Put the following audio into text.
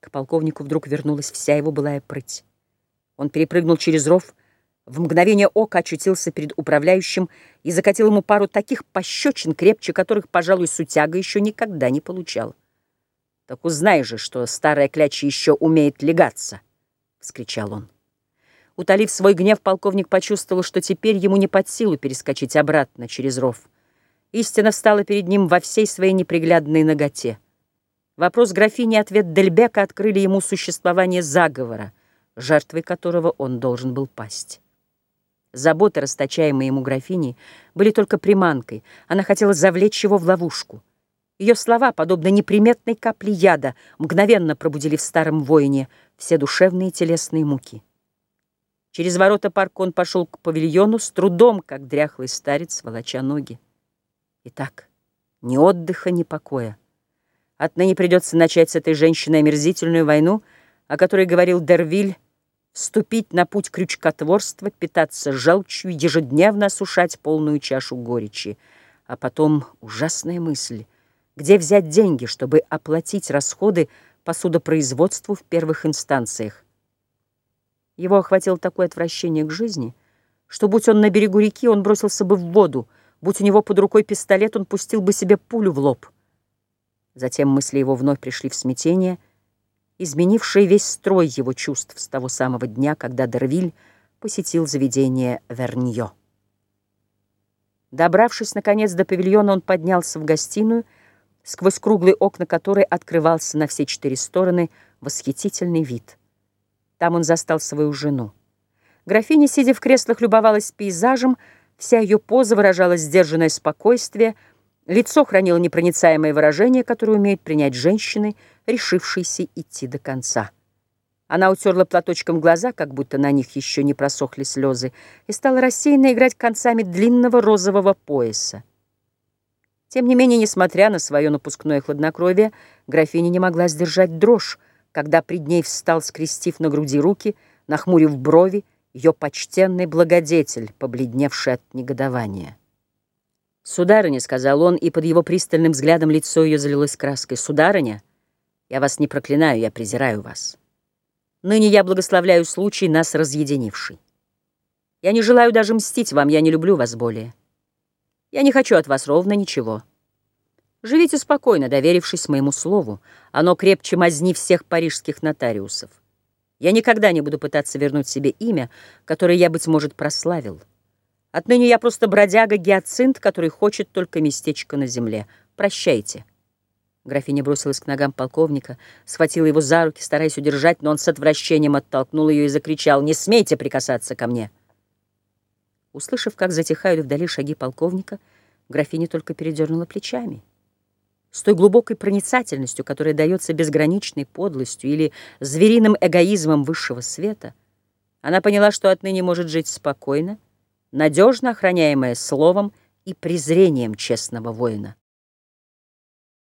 К полковнику вдруг вернулась вся его былая прыть. Он перепрыгнул через ров, в мгновение ока очутился перед управляющим и закатил ему пару таких пощечин, крепче которых, пожалуй, сутяга еще никогда не получал. «Так узнай же, что старая кляча еще умеет легаться!» — вскричал он. Утолив свой гнев, полковник почувствовал, что теперь ему не под силу перескочить обратно через ров. Истина встала перед ним во всей своей неприглядной ноготе. Вопрос графини и ответ Дельбека открыли ему существование заговора, жертвой которого он должен был пасть. Заботы, расточаемые ему графиней, были только приманкой. Она хотела завлечь его в ловушку. Ее слова, подобно неприметной капле яда, мгновенно пробудили в старом воине все душевные и телесные муки. Через ворота парка он пошел к павильону с трудом, как дряхлый старец, волоча ноги. Итак, ни отдыха, ни покоя. Отныне придется начать с этой женщиной омерзительную войну, о которой говорил Дервиль, вступить на путь крючкотворства, питаться желчью, ежедневно осушать полную чашу горечи. А потом ужасная мысль, где взять деньги, чтобы оплатить расходы по судопроизводству в первых инстанциях. Его охватило такое отвращение к жизни, что, будь он на берегу реки, он бросился бы в воду, будь у него под рукой пистолет, он пустил бы себе пулю в лоб. Затем мысли его вновь пришли в смятение, изменившие весь строй его чувств с того самого дня, когда Дервиль посетил заведение Верньо. Добравшись, наконец, до павильона, он поднялся в гостиную, сквозь круглые окна которой открывался на все четыре стороны восхитительный вид. Там он застал свою жену. Графиня, сидя в креслах, любовалась пейзажем, вся ее поза выражала сдержанное спокойствие — Лицо хранило непроницаемое выражение, которое умеют принять женщины, решившиеся идти до конца. Она утерла платочком глаза, как будто на них еще не просохли слезы, и стала рассеянно играть концами длинного розового пояса. Тем не менее, несмотря на свое напускное хладнокровие, графиня не могла сдержать дрожь, когда пред ней встал, скрестив на груди руки, нахмурив брови, ее почтенный благодетель, побледневший от негодования. «Сударыня», — сказал он, и под его пристальным взглядом лицо ее залилось краской. «Сударыня, я вас не проклинаю, я презираю вас. Ныне я благословляю случай, нас разъединивший. Я не желаю даже мстить вам, я не люблю вас более. Я не хочу от вас ровно ничего. Живите спокойно, доверившись моему слову. Оно крепче мазни всех парижских нотариусов. Я никогда не буду пытаться вернуть себе имя, которое я, быть может, прославил». Отныне я просто бродяга-гиацинт, который хочет только местечко на земле. Прощайте». Графиня бросилась к ногам полковника, схватила его за руки, стараясь удержать, но он с отвращением оттолкнул ее и закричал «Не смейте прикасаться ко мне!» Услышав, как затихают вдали шаги полковника, графиня только передернула плечами. С той глубокой проницательностью, которая дается безграничной подлостью или звериным эгоизмом высшего света, она поняла, что отныне может жить спокойно, надежно охраняемая словом и презрением честного воина.